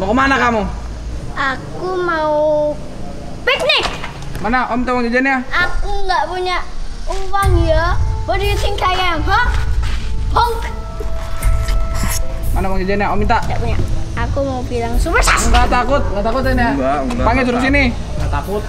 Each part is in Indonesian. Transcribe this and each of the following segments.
Mau ke mana kamu? Aku mau piknik. Mana Om tahu jajannya? Aku nggak punya uang ya. What do you think I am, huh? Honk. Mana mau jajannya? Om minta. Nggak punya. Aku mau bilang super sas. Enggak takut, enggak takut ini. ya? Enggak, enggak, Panggil enggak suruh sini. Enggak takut.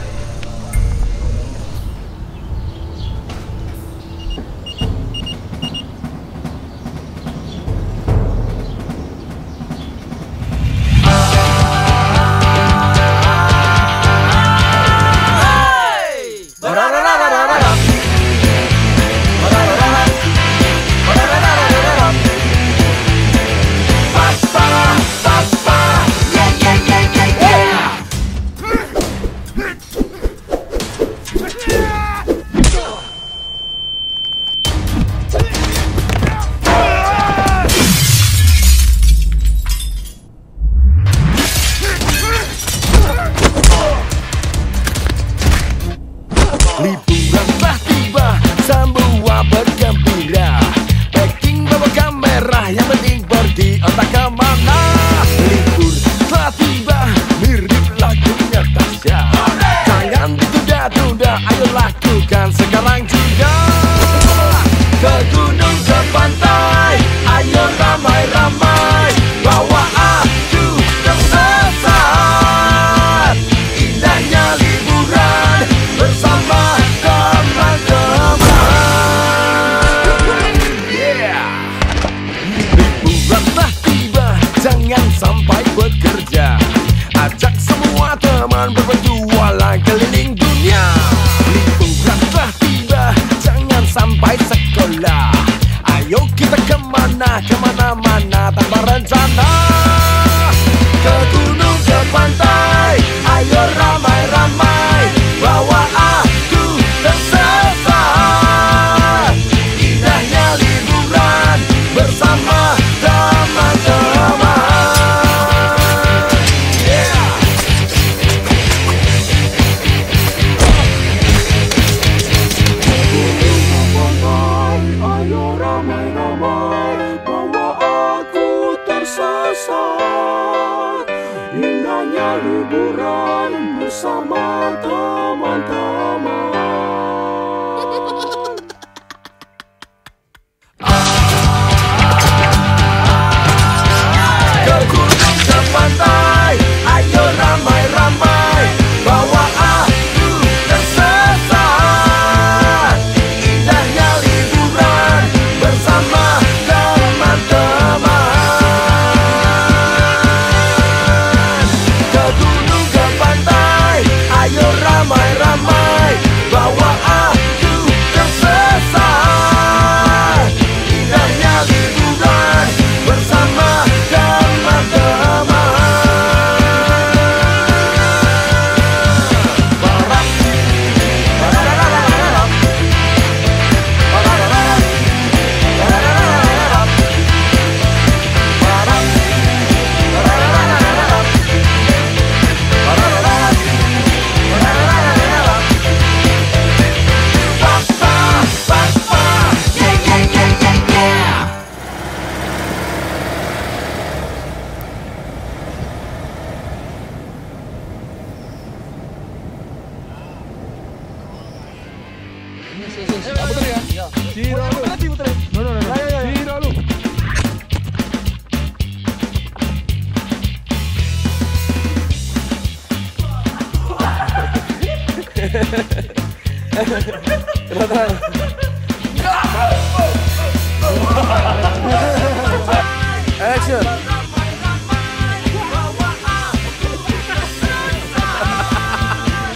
Liburan bekerja. Ajak semua teman berpetualang keliling dunia. Liburan telah tiba, jangan sampai sekolah. Ayo kita kemana, kemana-mana tanpa rencana Indahnya liburan bersama teman-teman Puter ya. Giro lu. No, no, no, no. Giro lu. Action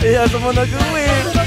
Iya semono gue